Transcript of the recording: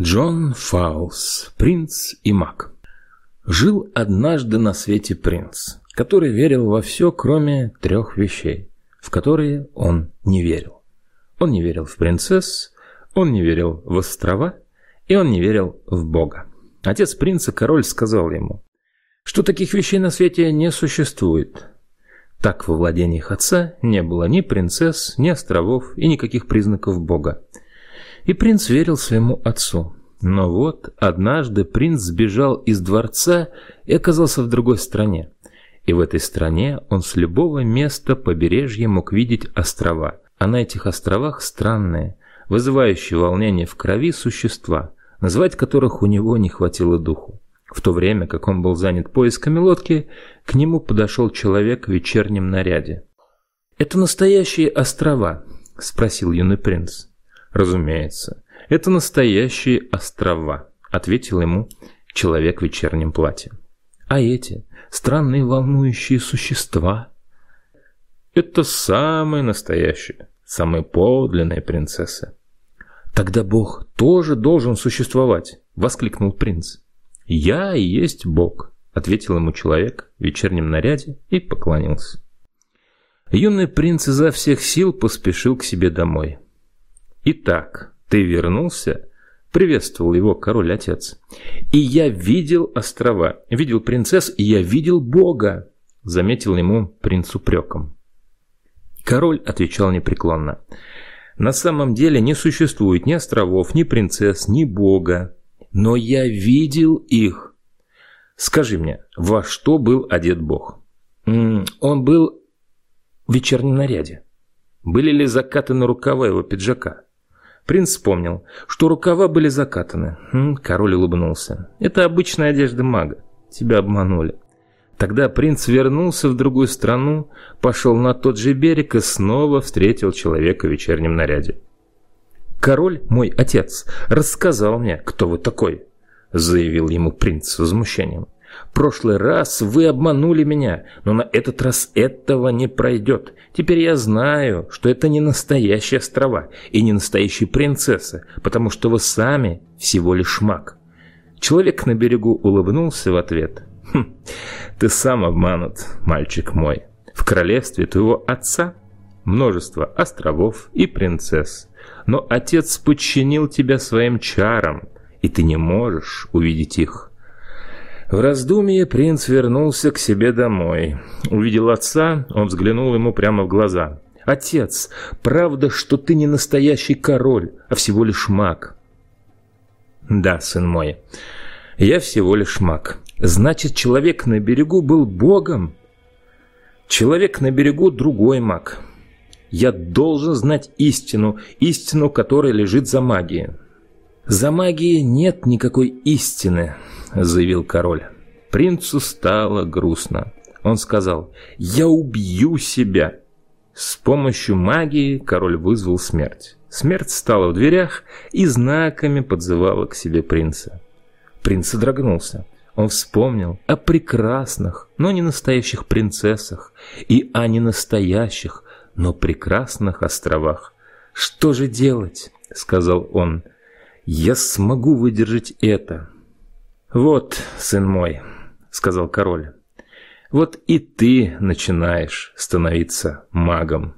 Джон Фаулс, принц и маг. Жил однажды на свете принц, который верил во все, кроме трех вещей, в которые он не верил. Он не верил в принцесс, он не верил в острова, и он не верил в Бога. Отец принца, король, сказал ему, что таких вещей на свете не существует. Так во владениях отца не было ни принцесс, ни островов и никаких признаков Бога. И принц верил своему отцу. Но вот однажды принц сбежал из дворца и оказался в другой стране. И в этой стране он с любого места побережья мог видеть острова. А на этих островах странные, вызывающие волнение в крови существа, назвать которых у него не хватило духу. В то время, как он был занят поисками лодки, к нему подошел человек в вечернем наряде. «Это настоящие острова?» – спросил юный принц. «Разумеется, это настоящие острова», — ответил ему человек в вечернем платье. «А эти странные волнующие существа?» «Это самые настоящие, самые подлинные принцессы». «Тогда Бог тоже должен существовать», — воскликнул принц. «Я и есть Бог», — ответил ему человек в вечернем наряде и поклонился. Юный принц изо всех сил поспешил к себе домой. «Итак, ты вернулся?» Приветствовал его король-отец. «И я видел острова, видел принцесс, и я видел Бога!» Заметил ему принц упреком. Король отвечал непреклонно. «На самом деле не существует ни островов, ни принцесс, ни Бога. Но я видел их!» «Скажи мне, во что был одет Бог?» «Он был в вечернем наряде. Были ли закатаны рукава его пиджака?» Принц вспомнил, что рукава были закатаны. Король улыбнулся. «Это обычная одежда мага. Тебя обманули». Тогда принц вернулся в другую страну, пошел на тот же берег и снова встретил человека в вечернем наряде. «Король, мой отец, рассказал мне, кто вы такой», заявил ему принц с возмущением прошлый раз вы обманули меня, но на этот раз этого не пройдет. Теперь я знаю, что это не настоящие острова и не настоящие принцессы, потому что вы сами всего лишь маг». Человек на берегу улыбнулся в ответ. «Хм, ты сам обманут, мальчик мой. В королевстве твоего отца множество островов и принцесс, но отец подчинил тебя своим чарам, и ты не можешь увидеть их». В раздумье принц вернулся к себе домой. Увидел отца, он взглянул ему прямо в глаза. «Отец, правда, что ты не настоящий король, а всего лишь маг?» «Да, сын мой, я всего лишь маг. Значит, человек на берегу был богом?» «Человек на берегу другой маг. Я должен знать истину, истину, которая лежит за магией». «За магией нет никакой истины», — заявил король. Принцу стало грустно. Он сказал «Я убью себя». С помощью магии король вызвал смерть. Смерть стала в дверях и знаками подзывала к себе принца. Принц содрогнулся. Он вспомнил о прекрасных, но не настоящих принцессах и о ненастоящих, но прекрасных островах. «Что же делать?» — сказал он. «Я смогу выдержать это». «Вот, сын мой», — сказал король, — «вот и ты начинаешь становиться магом».